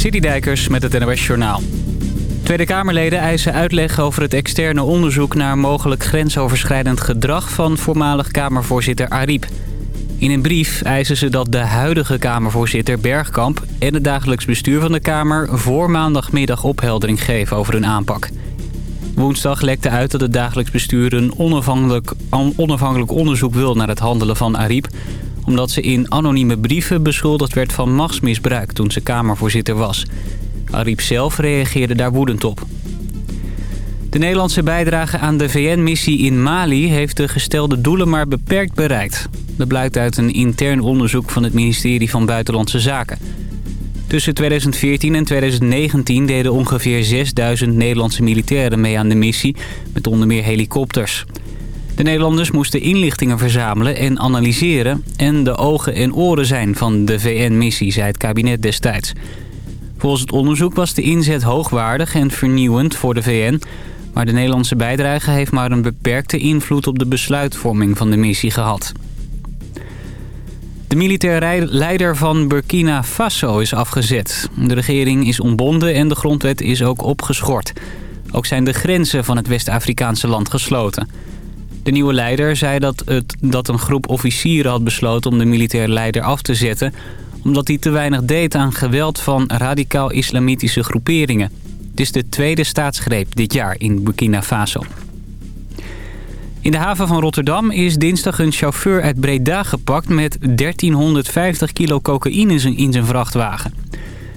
Citydijkers met het NOS Journaal. Tweede Kamerleden eisen uitleg over het externe onderzoek... naar mogelijk grensoverschrijdend gedrag van voormalig Kamervoorzitter Ariep. In een brief eisen ze dat de huidige Kamervoorzitter Bergkamp... en het dagelijks bestuur van de Kamer voor maandagmiddag opheldering geven over hun aanpak. Woensdag lekte uit dat het dagelijks bestuur een onafhankelijk, onafhankelijk onderzoek wil naar het handelen van Ariep omdat ze in anonieme brieven beschuldigd werd van machtsmisbruik toen ze Kamervoorzitter was. Ariep zelf reageerde daar woedend op. De Nederlandse bijdrage aan de VN-missie in Mali heeft de gestelde doelen maar beperkt bereikt. Dat blijkt uit een intern onderzoek van het ministerie van Buitenlandse Zaken. Tussen 2014 en 2019 deden ongeveer 6000 Nederlandse militairen mee aan de missie, met onder meer helikopters. De Nederlanders moesten inlichtingen verzamelen en analyseren... en de ogen en oren zijn van de VN-missie, zei het kabinet destijds. Volgens het onderzoek was de inzet hoogwaardig en vernieuwend voor de VN... maar de Nederlandse bijdrage heeft maar een beperkte invloed op de besluitvorming van de missie gehad. De militair leider van Burkina Faso is afgezet. De regering is ontbonden en de grondwet is ook opgeschort. Ook zijn de grenzen van het West-Afrikaanse land gesloten. De nieuwe leider zei dat, het, dat een groep officieren had besloten om de militair leider af te zetten... omdat hij te weinig deed aan geweld van radicaal-islamitische groeperingen. Het is de tweede staatsgreep dit jaar in Burkina Faso. In de haven van Rotterdam is dinsdag een chauffeur uit Breda gepakt... met 1350 kilo cocaïne in zijn vrachtwagen.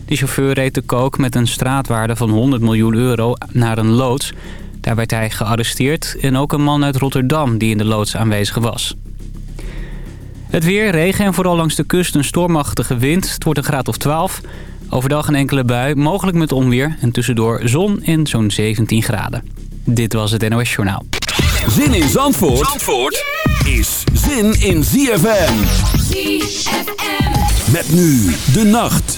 De chauffeur reed de kook met een straatwaarde van 100 miljoen euro naar een loods... Daar werd hij gearresteerd en ook een man uit Rotterdam die in de loods aanwezig was. Het weer, regen en vooral langs de kust een stormachtige wind. Het wordt een graad of 12. Overdag een enkele bui, mogelijk met onweer. En tussendoor zon en zo'n 17 graden. Dit was het NOS Journaal. Zin in Zandvoort, Zandvoort is zin in ZFM. ZFM. Met nu de nacht.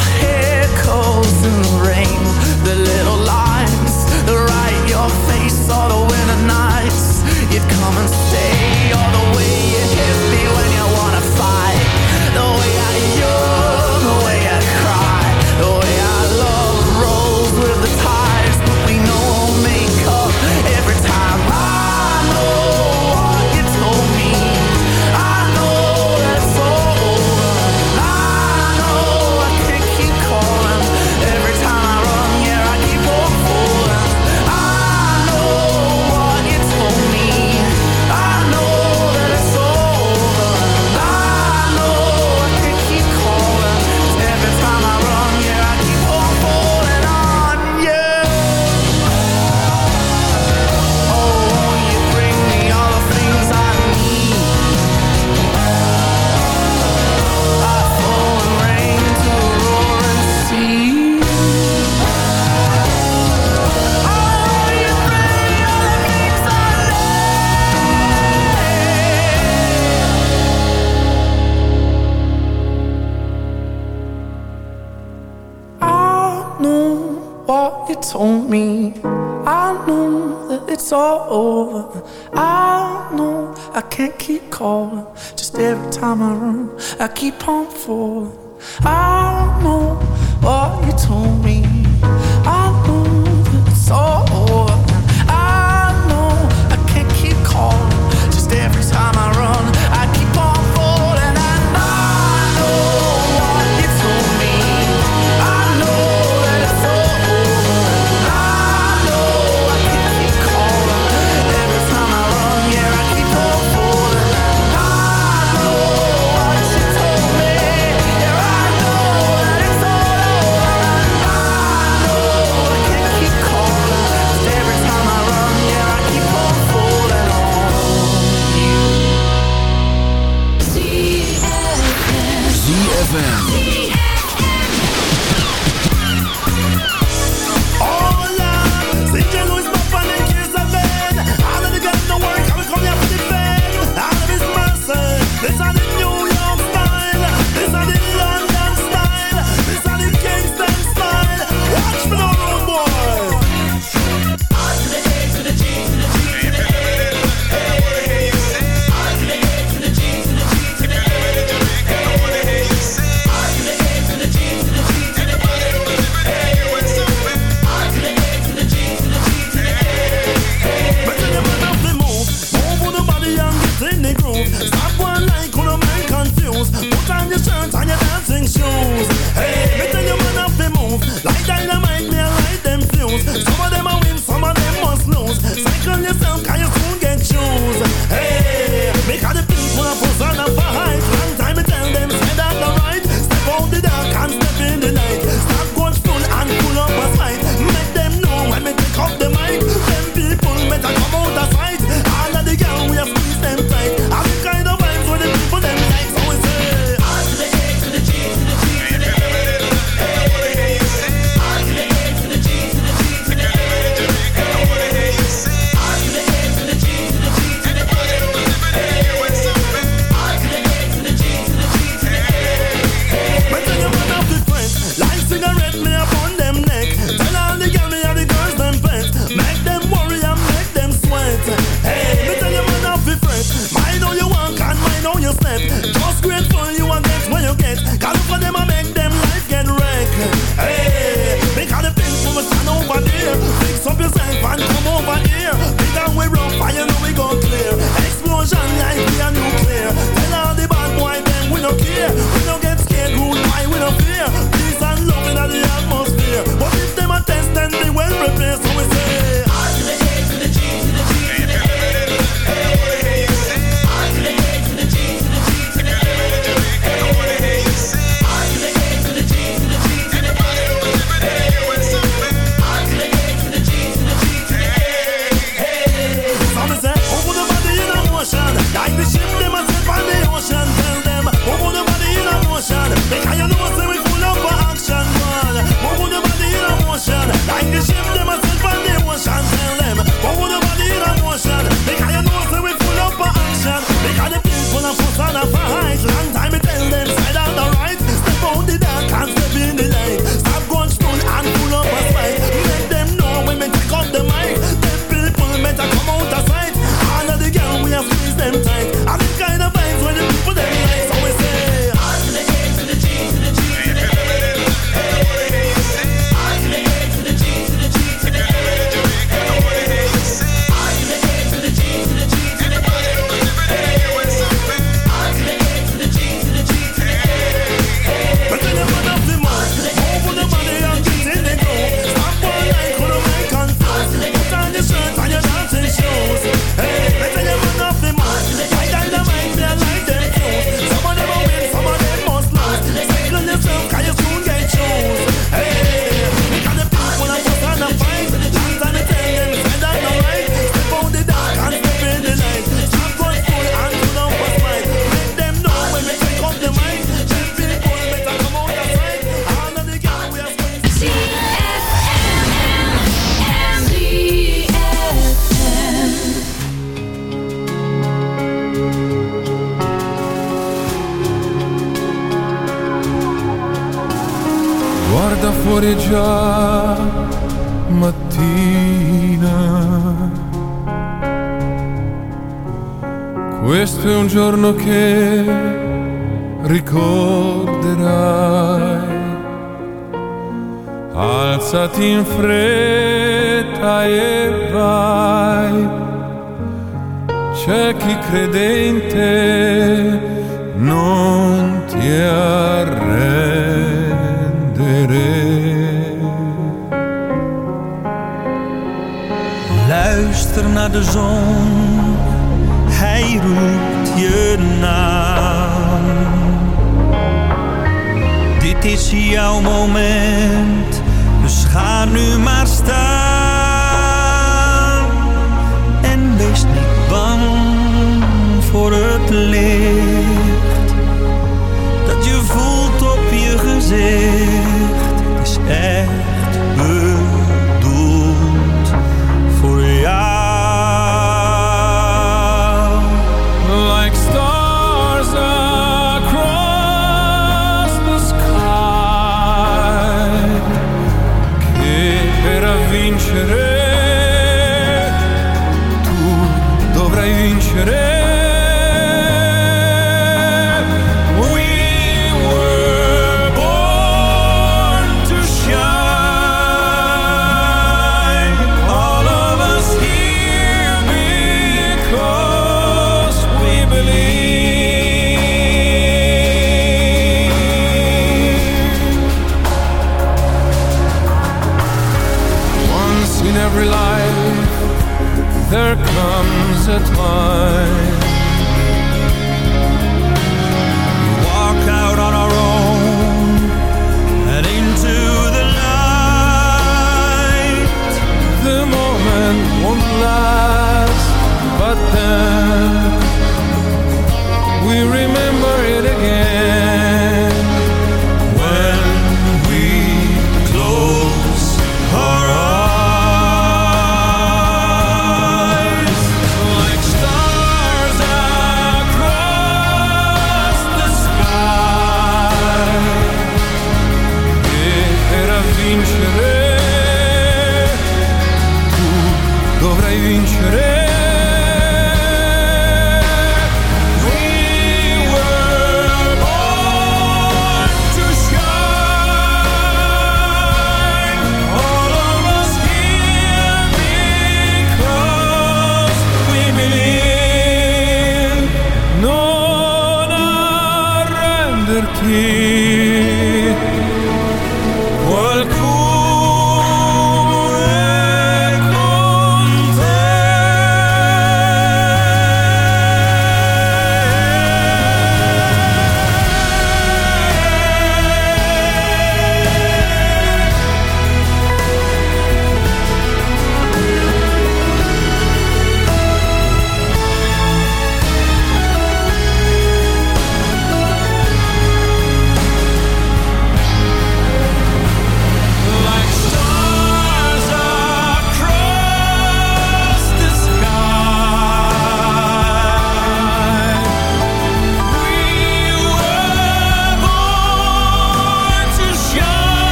Hey. head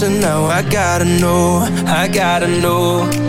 so now I gotta know, I gotta know.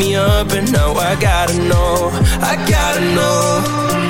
Me up, and now I gotta know, I gotta know.